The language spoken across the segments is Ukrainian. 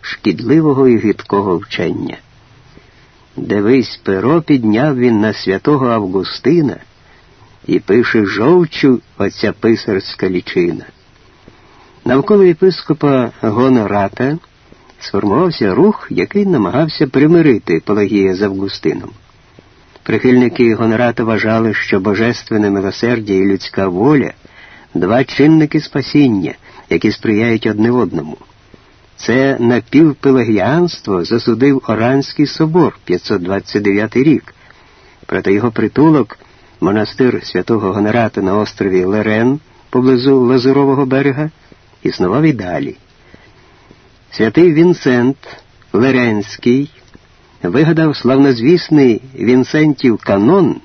шкідливого і гидкого вчення. Дивись, перо підняв він на святого Августина і пише жовчу оця писарська лічина. Навколо єпископа Гонората сформувався рух, який намагався примирити Пелагія з Августином. Прихильники Гонората вважали, що божественне милосердя і людська воля два чинники спасіння, які сприяють одне одному. Це напівпелагіанство засудив Оранський собор 529 рік. Проте його притулок, монастир святого Гонората на острові Лерен поблизу Лазурового берега, існував і далі. Святий Вінсент Леренський вигадав славнозвісний Вінсентів канон,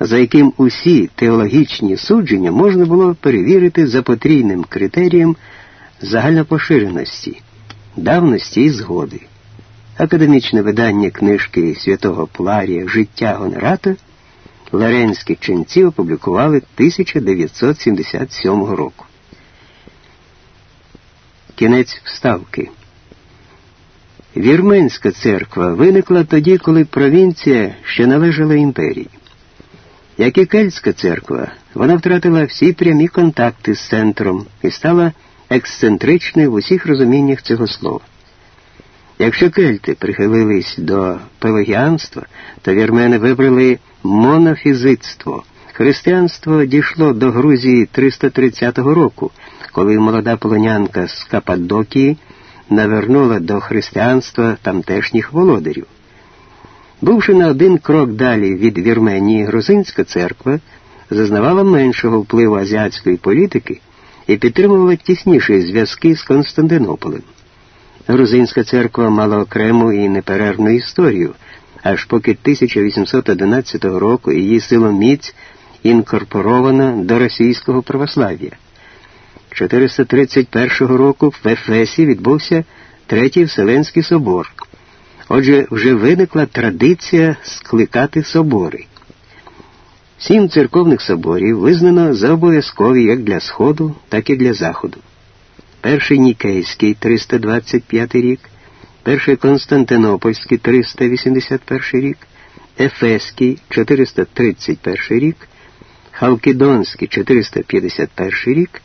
за яким усі теологічні судження можна було перевірити за потрійним критерієм загальнопоширеності, давності і згоди. Академічне видання книжки святого Пларія Життя Гонората Леренські ченці опублікували 1977 року. Кінець вставки. Вірменська церква виникла тоді, коли провінція ще належала імперії. Як і Кельтська церква, вона втратила всі прямі контакти з центром і стала ексцентричною в усіх розуміннях цього слова. Якщо кельти прихилились до пелагіанства, то вірмени вибрали монофізитство. Християнство дійшло до Грузії 330 року, коли молода полонянка з Кападокії навернула до християнства тамтешніх володарів. Бувши на один крок далі від Вірменії, Грузинська церква зазнавала меншого впливу азіатської політики і підтримувала тісніші зв'язки з Константинополем. Грузинська церква мала окрему і неперервну історію, аж поки 1811 року її силоміць інкорпорована до російського православ'я. 431 року в Ефесі відбувся Третій Вселенський собор. Отже, вже виникла традиція скликати собори. Сім церковних соборів визнано за обов'язкові як для Сходу, так і для Заходу. Перший Нікейський 325 рік, перший Константинопольський 381 рік, Ефеський 431 рік, Халкідонський 451 рік,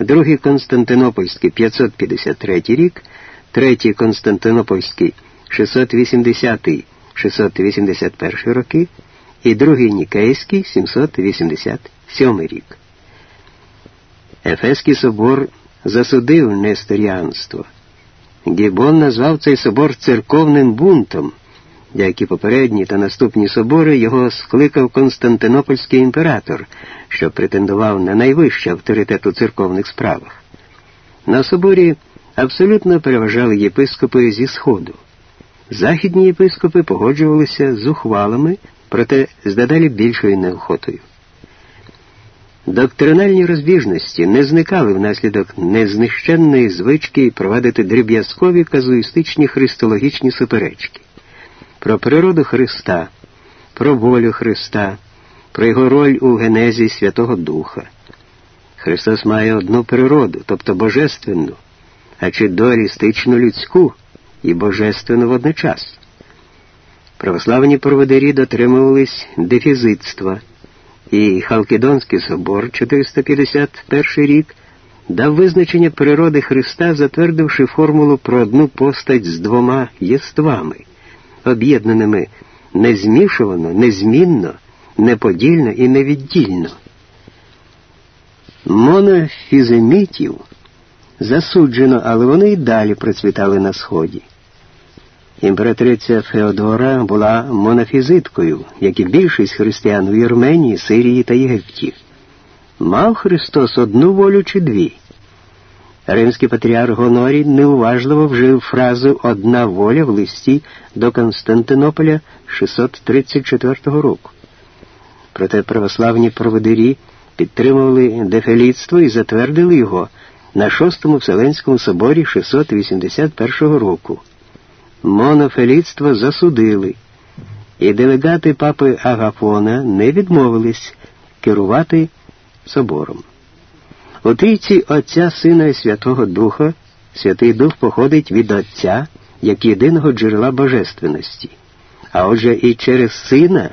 другий Константинопольський 553 рік, третій Константинопольський 680-681 роки і другий Нікейський 787 рік. Ефеський собор засудив несторіанство. Гібон назвав цей собор церковним бунтом, як і попередні та наступні собори його скликав Константинопольський імператор, що претендував на найвищий авторитет у церковних справах. На соборі абсолютно переважали єпископи зі Сходу. Західні єпископи погоджувалися з ухвалами, проте з дедалі більшою неохотою. Доктринальні розбіжності не зникали внаслідок незнищенної звички провадити дріб'язкові казуїстичні христологічні суперечки. Про природу Христа, про волю Христа, про його роль у генезі Святого Духа. Христос має одну природу, тобто божественну, а чи дуалістичну людську і божественну водночас. Православні проводирі дотримувались дефізитства і Халкідонський собор 451 рік дав визначення природи Христа, затвердивши формулу про одну постать з двома єствами, об'єднаними незмішувано, незмінно, неподільно і невіддільно. Монофіземітів засуджено, але вони й далі процвітали на Сході. Імператриця Феодора була монофізиткою, як і більшість християн у Вірменії, Сирії та Єгипті. Мав Христос одну волю чи дві. Римський патріарх Гонорій неуважливо вжив фразу Одна воля в листі до Константинополя 634 року. Проте православні проводирі підтримували дефелітство і затвердили його на Шостому Вселенському соборі 681 року монофелітство засудили, і делегати папи Агафона не відмовились керувати собором. У трійці Отця Сина і Святого Духа Святий Дух походить від Отця як єдиного джерела божественності, а отже і через Сина,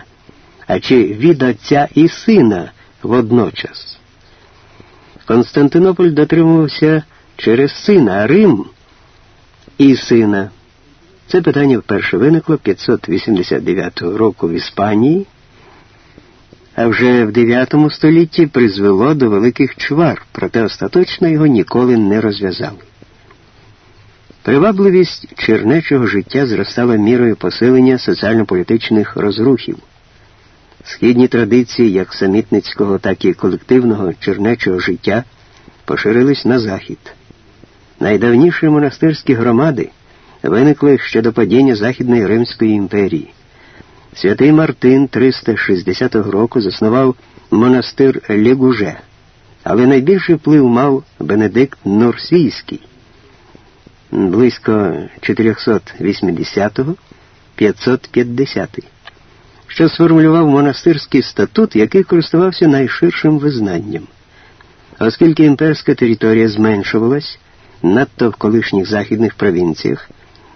а чи від Отця і Сина водночас. Константинополь дотримувався через сина, а Рим і сина. Це питання вперше виникло 589 року в Іспанії, а вже в IX столітті призвело до великих чвар, проте остаточно його ніколи не розв'язали. Привабливість чернечого життя зростала мірою посилення соціально-політичних розрухів. Східні традиції як самітницького, так і колективного чернечого життя поширились на захід. Найдавніші монастирські громади виникли ще до падіння Західної Римської імперії. Святий Мартин 360 року заснував монастир Лігуже, але найбільший вплив мав Бенедикт Нурсійський близько 480-550 що сформулював монастирський статут, який користувався найширшим визнанням. Оскільки імперська територія зменшувалась, надто в колишніх західних провінціях,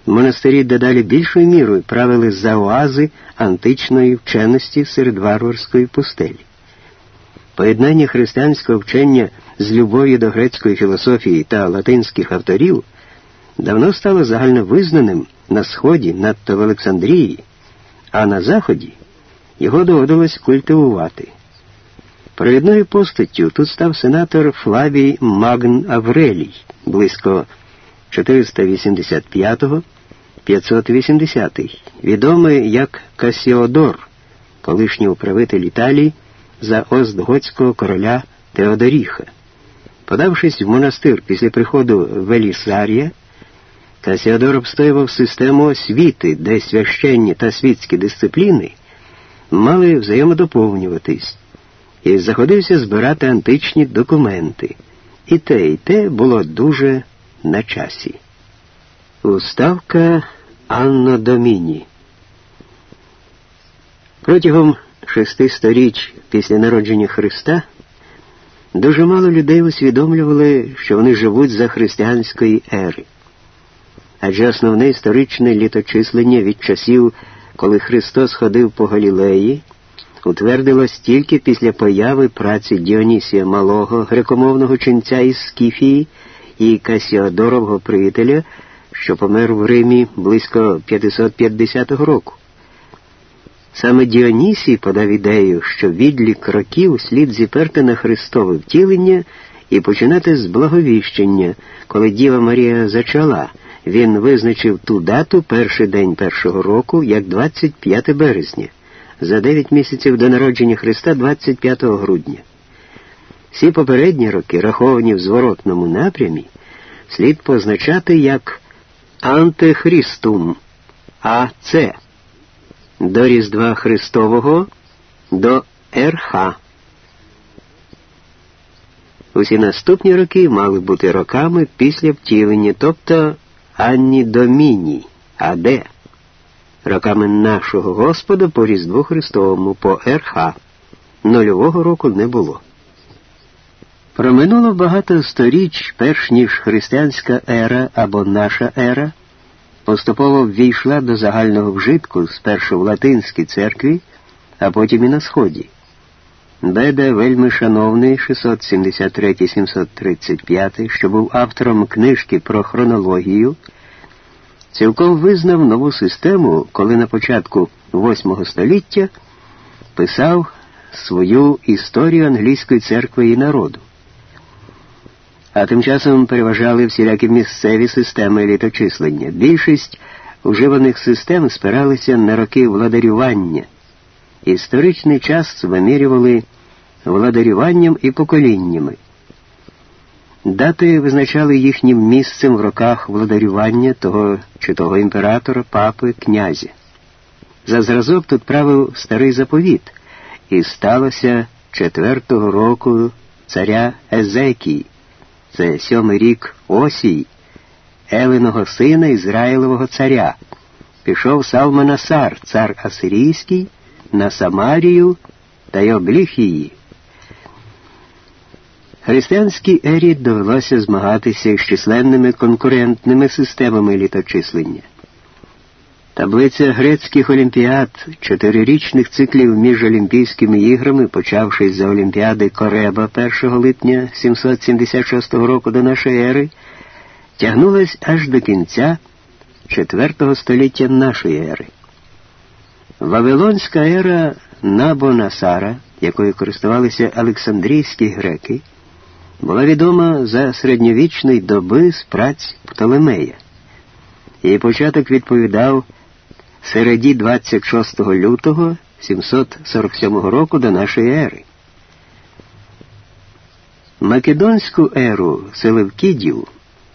монастирі дедалі більшою мірою правили за оази античної вченості серед варварської пустелі. Поєднання християнського вчення з любов'ю до грецької філософії та латинських авторів давно стало загальновизнаним на Сході, надто в Олександрії, а на Заході його доводилось культивувати. Провідною постаттю тут став сенатор Флавій Магн Аврелій близько 485-580, відомий як Касіодор, колишній управитель Італії за Остготського короля Теодоріха. Подавшись в монастир після приходу Велісарія, Касіодор обстоював систему освіти, де священні та світські дисципліни мали взаємодоповнюватись, і заходився збирати античні документи. І те, і те було дуже на часі. Уставка Анно Доміні. Протягом шести сторіч після народження Христа дуже мало людей усвідомлювали, що вони живуть за християнської ери. Адже основне історичне літочислення від часів коли Христос ходив по Галілеї, утвердилось тільки після появи праці Діонісія Малого, грекомовного ченця із Скіфії і Касіодорового приятеля, що помер в Римі близько 550 року. Саме Діонісій подав ідею, що відлік років слід зіперти на Христове втілення і починати з благовіщення, коли Діва Марія зачала він визначив ту дату, перший день першого року, як 25 березня, за 9 місяців до народження Христа 25 грудня. Всі попередні роки, раховані в зворотному напрямі, слід позначати як Антихристум АЦ до Різдва Христового до РХ. Усі наступні роки мали бути роками після втілення, тобто Анні Доміні, а де? Роками нашого Господа по Різдву Христовому по РХ. Нульового року не було. Проминуло багато сторіч, перш ніж християнська ера або наша ера поступово ввійшла до загального вжитку спершу в Латинській церкві, а потім і на Сході. Беда вельми шановний 673-735, що був автором книжки про хронологію, цілком визнав нову систему, коли на початку VIII століття писав свою історію англійської церкви і народу. А тим часом переважали всілякі місцеві системи літочислення. Більшість уживаних систем спиралися на роки владарювання. Історичний час вимірювали владарюванням і поколіннями. Дати визначали їхнім місцем в роках владарювання того чи того імператора, папи, князя. За зразок тут правив старий заповіт, і сталося четвертого року царя Езекії, це сьомий рік Осій, Елиного сина Ізраїлового царя. Пішов Салманасар, цар Асирійський, на Самарію та й обліг її. Християнській ері довелося змагатися із численними конкурентними системами літочислення. Таблиця грецьких олімпіад, чотирирічних циклів між Олімпійськими іграми, почавшись за Олімпіади Кореба 1 липня 776 року до нашої ери, тягнулась аж до кінця IV століття нашої ери. Вавилонська ера Набонасара, якою користувалися Олександрійські греки, була відома за середньовічної доби з праць Птолемея. Її початок відповідав середі 26 лютого 747 року до нашої ери. Македонську еру Селевкідів,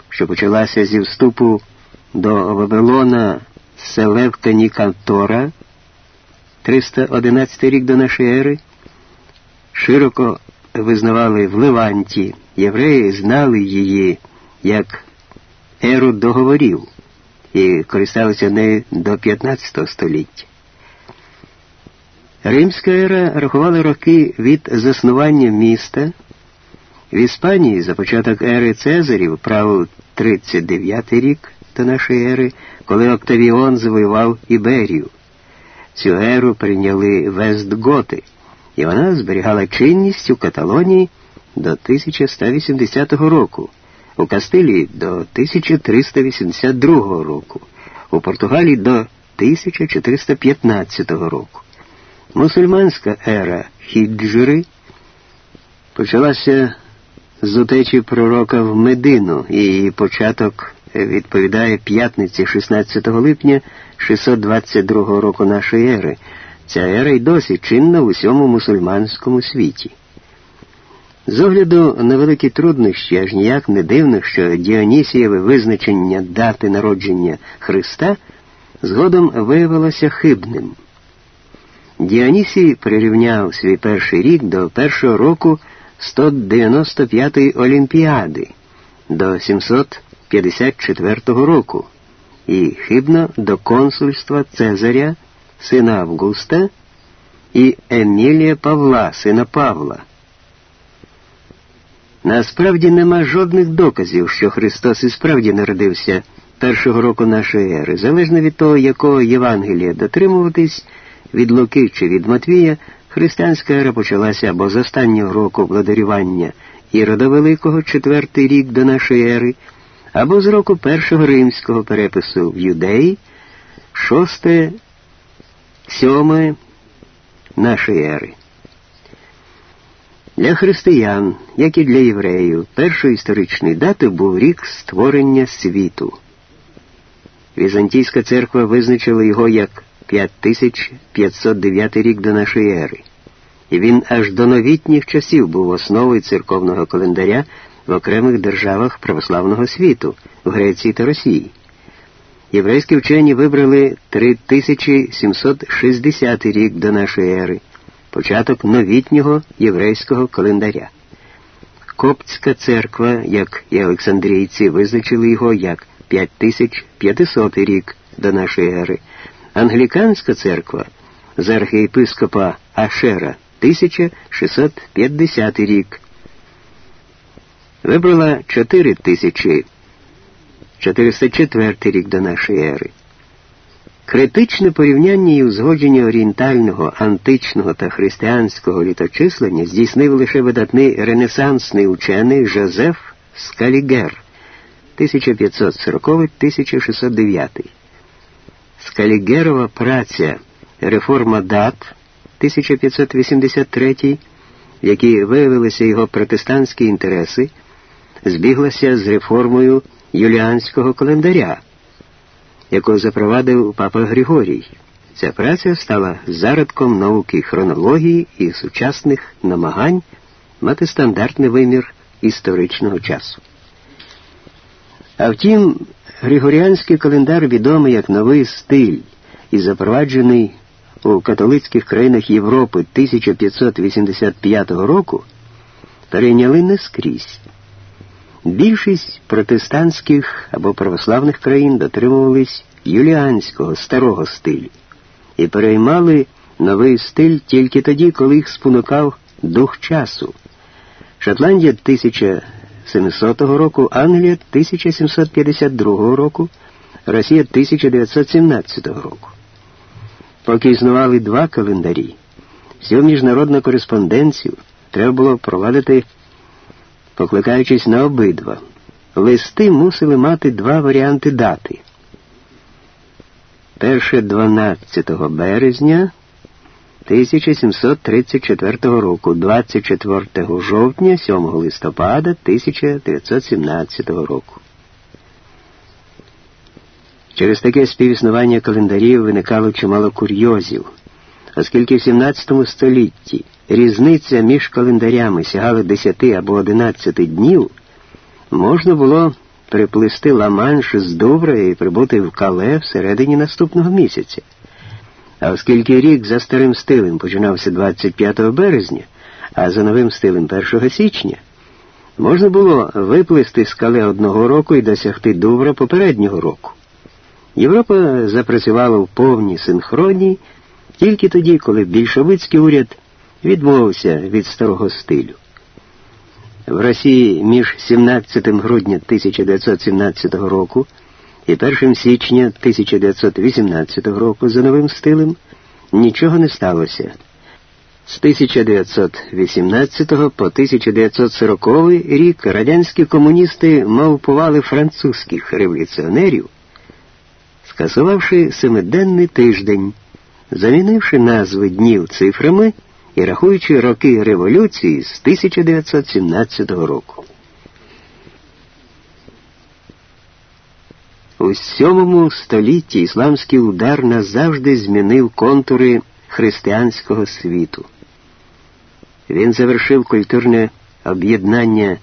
що почалася зі вступу до Вавилона Селевканікантора 311 рік до нашої ери, широко визнавали в Леванті, євреї знали її як еру договорів і користалися нею до 15 століття. Римська ера рахувала роки від заснування міста. В Іспанії за початок ери Цезарів правив 39 рік до нашої ери, коли Октавіон завоював Іберію. Цю еру прийняли Вестготи, і вона зберігала чинність у Каталонії до 1180 року у Кастилії до 1382 року, у Португалії до 1415 року. Мусульманська ера хіджри почалася з утечі пророка в Медину, і її початок відповідає п'ятниці 16 липня 622 року нашої ери. Ця ера й досі чинна в усьому мусульманському світі. З огляду на великі труднощі, аж ніяк не дивно, що Діонісієве визначення дати народження Христа згодом виявилося хибним. Діонісій прирівняв свій перший рік до першого року 195-ї Олімпіади до 754 року і хибно до консульства Цезаря, сина Августа і Емілія Павла, сина Павла. Насправді нема жодних доказів, що Христос і справді народився першого року нашої ери, залежно від того, якого Євангелія дотримуватись, від Луки чи від Матвія, християнська ера почалася або з останнього року владарювання Ірода Великого, четвертий рік до нашої ери, або з року першого римського перепису в Юдеї, шосте, сьоме нашої ери. Для християн, як і для євреїв, першою історичною датою був рік створення світу. Візантійська церква визначила його як 5509 рік до нашої ери, і він аж до новітніх часів був основою церковного календаря в окремих державах православного світу в Греції та Росії. Єврейські вчені вибрали 3760 рік до нашої ери початок новітнього єврейського календаря. Коптська церква, як і Олександрійці, визначили його як 5500 рік до нашої ери. Англіканська церква з архієпископа Ашера 1650 рік. Вибрала 4404 рік до нашої ери. Критичне порівняння і узгодження орієнтального, античного та християнського літочислення здійснив лише видатний ренесансний учений Жозеф Скалігер 1540-1609. Скалігерова праця Реформа дат 1583, в якій виявилися його протестантські інтереси, збіглася з реформою юліанського календаря яку запровадив папа Григорій. Ця праця стала зародком науки хронології і сучасних намагань мати стандартний вимір історичного часу. А втім, Григоріанський календар відомий як новий стиль і запроваджений у католицьких країнах Європи 1585 року, перейняли не скрізь. Більшість протестантських або православних країн дотримувались юліанського старого стилю і переймали новий стиль тільки тоді, коли їх спонукав дух часу. Шотландія 1700 року, Англія 1752 року, Росія 1917 року. Поки існували два календарі, всю міжнародну кореспонденцію треба було провадити, покликаючись на обидва. Листи мусили мати два варіанти дати. Перше 12 березня 1734 року, 24 жовтня, 7 листопада 1917 року. Через таке співіснування календарів виникало чимало курйозів, оскільки в 17 столітті різниця між календарями сягала 10 або 11 днів, можна було приплисти Ла-Манш з Дувра і прибути в Кале всередині наступного місяця. А оскільки рік за старим стилем починався 25 березня, а за новим стилем 1 січня, можна було виплисти з Кале одного року і досягти Дувра попереднього року. Європа запрацювала в повній синхронії тільки тоді, коли більшовицький уряд відмовився від старого стилю. В Росії між 17 грудня 1917 року і 1 січня 1918 року за новим стилем нічого не сталося. З 1918 по 1940 рік радянські комуністи мавпували французьких революціонерів, скасувавши семиденний тиждень, замінивши назви днів цифрами і рахуючи роки революції з 1917 року. У сьомому столітті ісламський удар назавжди змінив контури християнського світу. Він завершив культурне об'єднання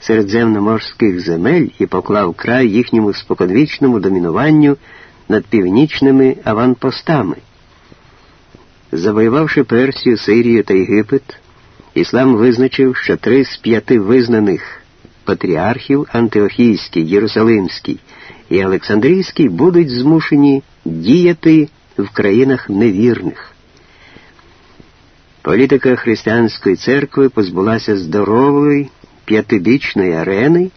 середземноморських земель і поклав край їхньому споконвічному домінуванню над північними аванпостами. Завоювавши Персію, Сирію та Єгипет, іслам визначив, що три з п'яти визнаних патріархів Антиохійський, Єрусалимський і Олександрійський будуть змушені діяти в країнах невірних. Політика християнської церкви позбулася здорової п'ятибічної арени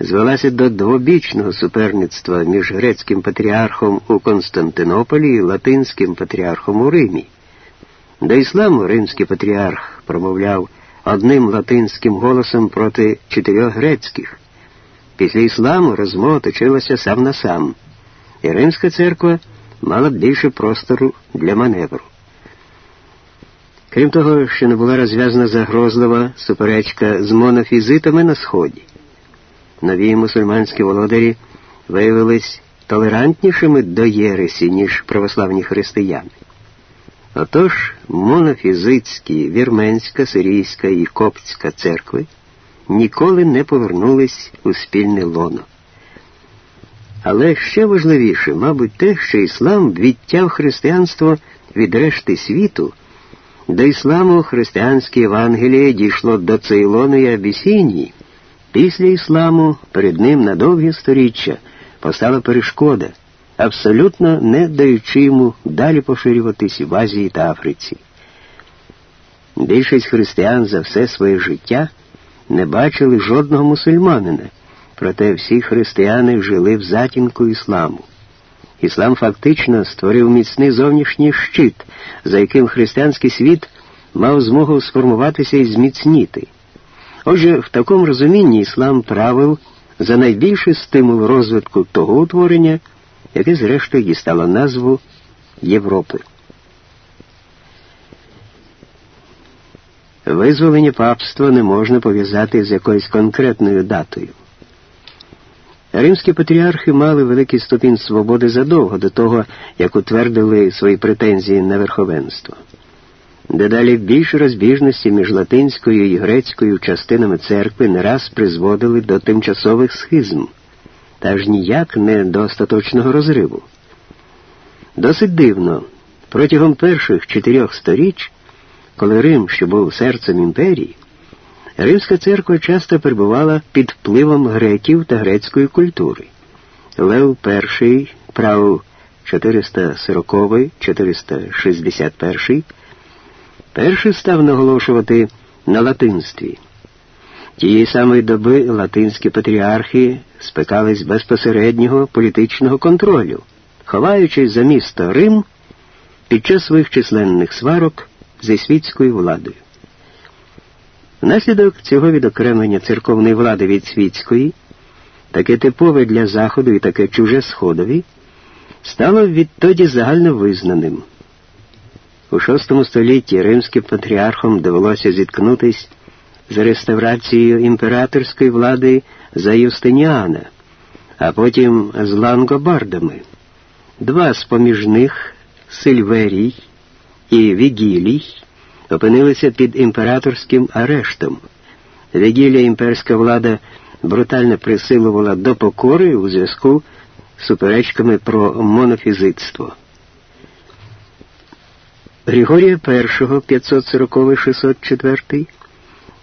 звелася до двобічного суперництва між грецьким патріархом у Константинополі і латинським патріархом у Римі. До ісламу римський патріарх промовляв одним латинським голосом проти чотирьох грецьких. Після ісламу розмова точилася сам на сам, і Римська церква мала більше простору для маневру. Крім того, що не була розв'язана загрозлива суперечка з монофізитами на Сході нові мусульманські володарі виявились толерантнішими до Єресі, ніж православні християни. Отож, монофізицькі, вірменська, сирійська і коптська церкви ніколи не повернулись у спільне лоно. Але ще важливіше, мабуть, те, що іслам відтяв християнство від решти світу, до ісламу християнське Євангеліє дійшло до Цейлону і Абісінії. Після ісламу перед ним на довгі сторіччя постала перешкода, абсолютно не даючи йому далі поширюватись в Азії та Африці. Більшість християн за все своє життя не бачили жодного мусульманина, проте всі християни жили в затінку ісламу. Іслам фактично створив міцний зовнішній щит, за яким християнський світ мав змогу сформуватися і зміцніти. Отже, в такому розумінні іслам правил за найбільший стимул розвитку того утворення, яке зрештою дістало назву Європи. Визволення папства не можна пов'язати з якоюсь конкретною датою. Римські патріархи мали великий ступінь свободи задовго до того, як утвердили свої претензії на верховенство. Дедалі більше розбіжності між латинською і грецькою частинами церкви не раз призводили до тимчасових схизм, та ж ніяк не до остаточного розриву. Досить дивно, протягом перших чотирьох сторіч, коли Рим, що був серцем імперії, Римська церква часто перебувала під впливом греків та грецької культури. Лев І правив 440-461 перший став наголошувати на латинстві. Тієї самої доби латинські патріархи спекались безпосереднього політичного контролю, ховаючись за місто Рим під час своїх численних сварок зі світською владою. Внаслідок цього відокремлення церковної влади від світської, таке типове для Заходу і таке чуже Сходові, стало відтоді загальновизнаним. У VI столітті римським патріархам довелося зіткнутись з реставрацією імператорської влади за Юстиніана, а потім з лангобардами. Два з поміж них Сильверій і Вігілій опинилися під імператорським арештом. Вігілія імперська влада брутально присилувала до покори у зв'язку з суперечками про монофізитство. Григорія І 540-604,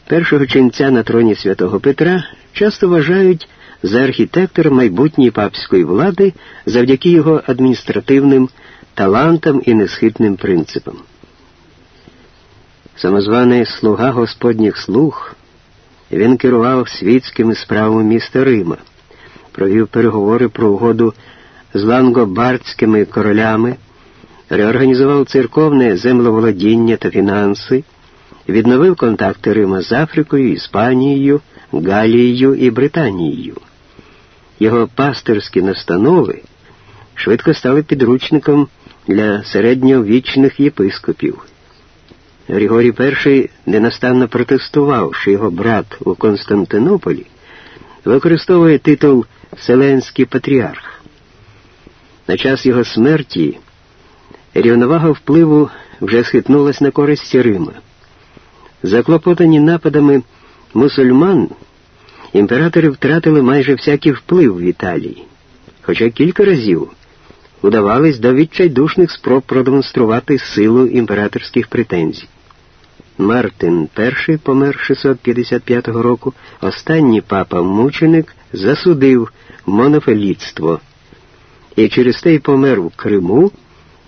першого ченця на троні святого Петра, часто вважають за архітектора майбутньої папської влади завдяки його адміністративним талантам і несхитним принципам. Самозваний слуга Господніх слуг, він керував світськими справами міста Рима, провів переговори про угоду з лангобардськими королями, реорганізував церковне землеволодіння та фінанси, відновив контакти Рима з Африкою, Іспанією, Галією і Британією. Його пасторські настанови швидко стали підручником для середньовічних єпископів. Григорій І ненастанно протестував, що його брат у Константинополі використовує титул Вселенський патріарх. На час його смерті рівновага впливу вже схитнулась на користь Рима. Заклопотані нападами мусульман, імператори втратили майже всякий вплив в Італії, хоча кілька разів удавались до відчайдушних спроб продемонструвати силу імператорських претензій. Мартин І помер 655 року, останній папа мученик засудив монофелітство і через те й помер в Криму,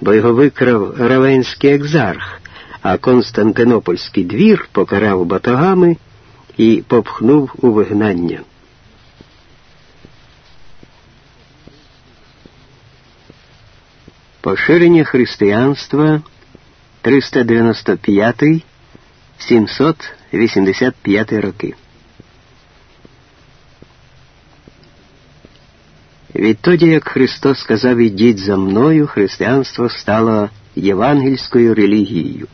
бо його викрав Равенський екзарх, а Константинопольський двір покарав батагами і попхнув у вигнання. Поширення християнства 395 785 роки. Відтоді, як Христос сказав ідіть за мною, християнство стало євангельською релігією.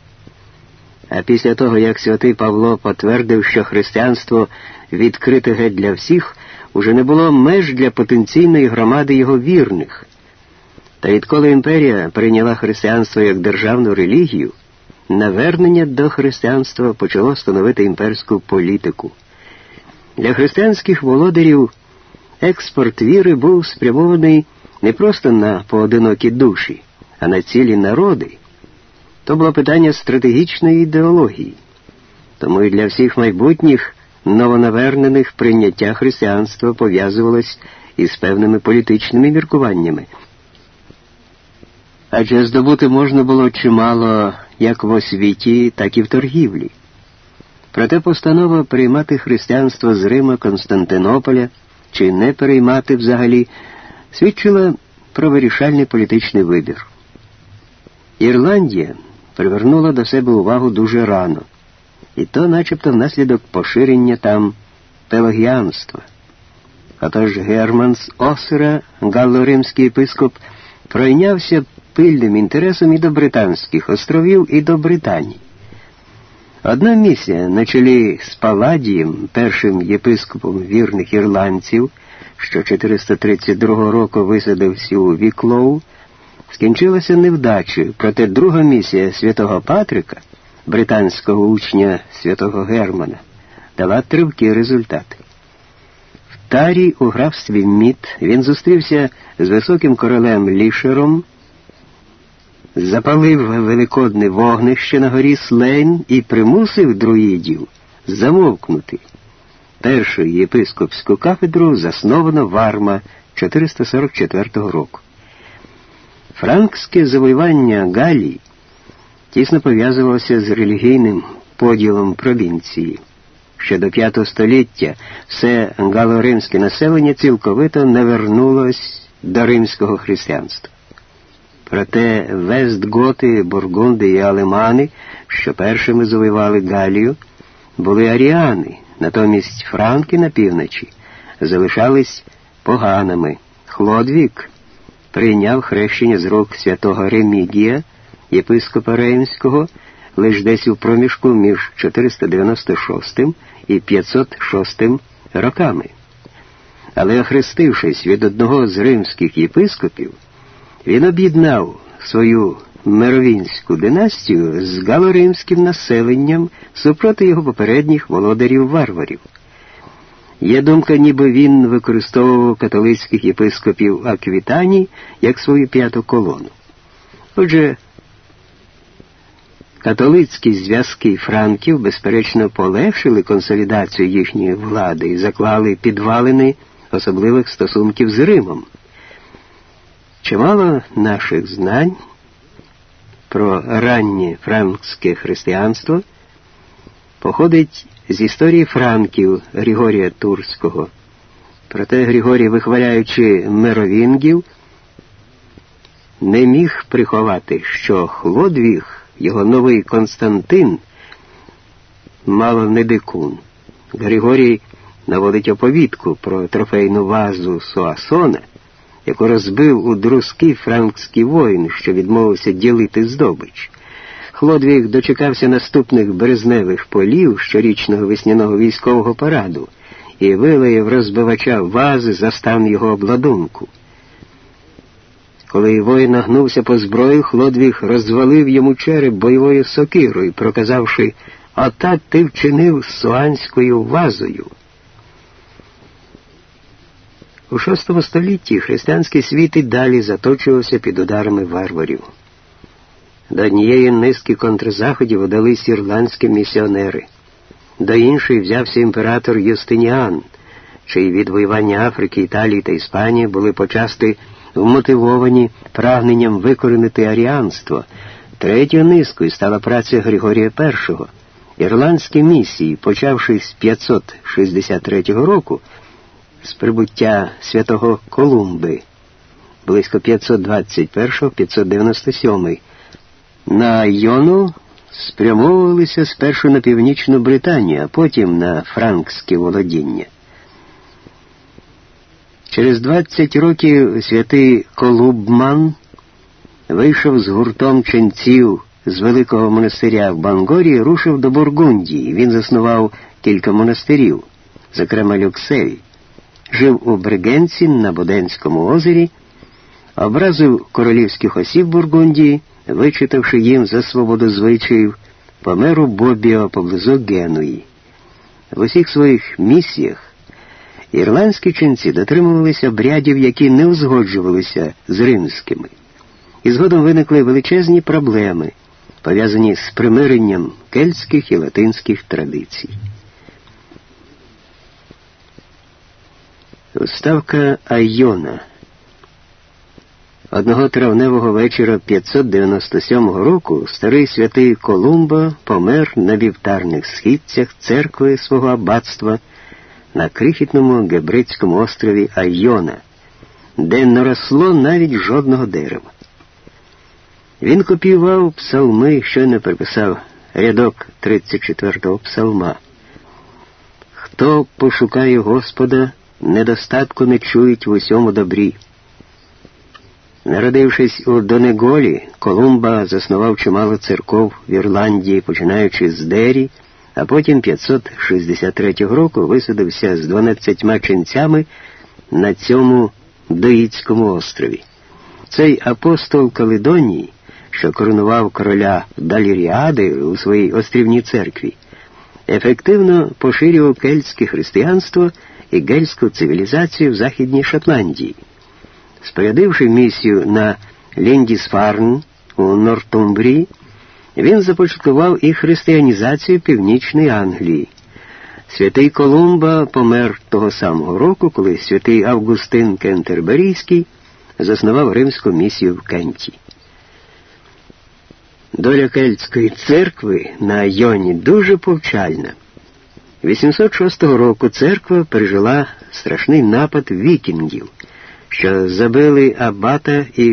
А після того, як святий Павло потвердив, що християнство відкрите геть для всіх, уже не було меж для потенційної громади його вірних. Та відколи імперія прийняла християнство як державну релігію, навернення до християнства почало становити імперську політику. Для християнських володарів експорт віри був спрямований не просто на поодинокі душі, а на цілі народи. То було питання стратегічної ідеології. Тому і для всіх майбутніх новонавернених прийняття християнства пов'язувалось із певними політичними міркуваннями. Адже здобути можна було чимало як в освіті, так і в торгівлі. Проте постанова приймати християнство з Рима Константинополя чи не переймати взагалі свідчила про вирішальний політичний вибір. Ірландія привернула до себе увагу дуже рано, і то начебто внаслідок поширення там пелагіанства. Отож Герман з Осера, галло-римський єпископ, пройнявся пильним інтересом і до Британських островів, і до Британії. Одна місія на чолі з Паладієм, першим єпископом вірних ірландців, що 432 року висадився у Віклоу, скінчилася невдачею, проте друга місія святого Патрика, британського учня святого Германа, дала тривкі результати. В Тарі у графстві Міт він зустрівся з високим королем Лішером запалив великодне вогнище на горі Слейн і примусив друїдів замовкнути. Першу єпископську кафедру засновано Варма 444 року. Франкське завоювання Галії тісно пов'язувалося з релігійним поділом провінції. що до V століття все галоримське населення цілковито не вернулось до римського християнства. Проте Вестготи, Бургунди і Алемани, що першими завоювали Галію, були аріани, натомість Франки на півночі залишались поганими. Хлодвік прийняв хрещення з рук святого Ремідія, єпископа Реймського, лише десь у проміжку між 496 і 506 роками. Але, охрестившись від одного з римських єпископів, він об'єднав свою Меровінську династію з галоримським населенням супроти його попередніх володарів-варварів. Є думка, ніби він використовував католицьких єпископів Аквітані як свою п'яту колону. Отже, католицькі зв'язки франків, безперечно, полегшили консолідацію їхньої влади і заклали підвалини особливих стосунків з Римом. Чимало наших знань про раннє франкське християнство походить з історії Франків Григорія Турського. Проте Григорій, вихваляючи мировінгів, не міг приховати, що Хлодвіг, його новий Константин, мало не дикун. Григорій наводить оповідку про трофейну вазу Суасона, яку розбив у друзки франкський воїн, що відмовився ділити здобич. Хлодвіг дочекався наступних березневих полів щорічного весняного військового параду і вилаїв розбивача вази за стан його обладунку. Коли воїн нагнувся по зброю, Хлодвіг розвалив йому череп бойовою сокирою, проказавши «Отак ти вчинив суанською вазою. У VI столітті християнський світ і далі заточувався під ударами варварів. До однієї низки контрзаходів удались ірландські місіонери, до іншої взявся імператор Юстиніан, чиї відвоювання Африки, Італії та Іспанії були почасти вмотивовані прагненням викоренити аріанство. Третьою низкою стала праця Григорія І. Ірландські місії, почавши з 563 року, з прибуття святого Колумби, близько 521-597 на Йону спрямовувалися спершу на північну Британію, а потім на франкське володіння. Через 20 років святий Колубман вийшов з гуртом ченців з великого монастиря в Бангорі і рушив до Бургундії. Він заснував кілька монастирів, зокрема Люксель, жив у Брегенці на Боденському озері, образив королівських осіб Бургундії вичитавши їм за свободу звичаїв, помер у Бобіо поблизу Генуї. В усіх своїх місіях ірландські ченці дотримувалися обрядів, які не узгоджувалися з римськими, і згодом виникли величезні проблеми, пов'язані з примиренням кельтських і латинських традицій. Уставка Айона Одного травневого вечора 597 року старий святий Колумба помер на вівтарних східцях церкви свого аббатства на крихітному гебрицькому острові Айона, де не росло навіть жодного дерева. Він копіював псалми, що не приписав рядок 34-го псалма. Хто пошукає Господа, недостатку не чують в усьому добрі. Народившись у Донеголі, Колумба заснував чимало церков в Ірландії, починаючи з Дері, а потім 563 року висадився з 12 ченцями на цьому Доїцькому острові. Цей апостол Каледонії, що коронував короля Даліріади у своїй острівній церкві, ефективно поширював кельтське християнство і гельську цивілізацію в Західній Шотландії. Спорядивши місію на Ліндісфарн у Нортумбрії, він започаткував і християнізацію Північної Англії. Святий Колумба помер того самого року, коли святий Августин Кентерберійський заснував римську місію в Кенті. Доля Кельтської церкви на Йоні дуже повчальна. 806 року церква пережила страшний напад вікінгів, що забили абата і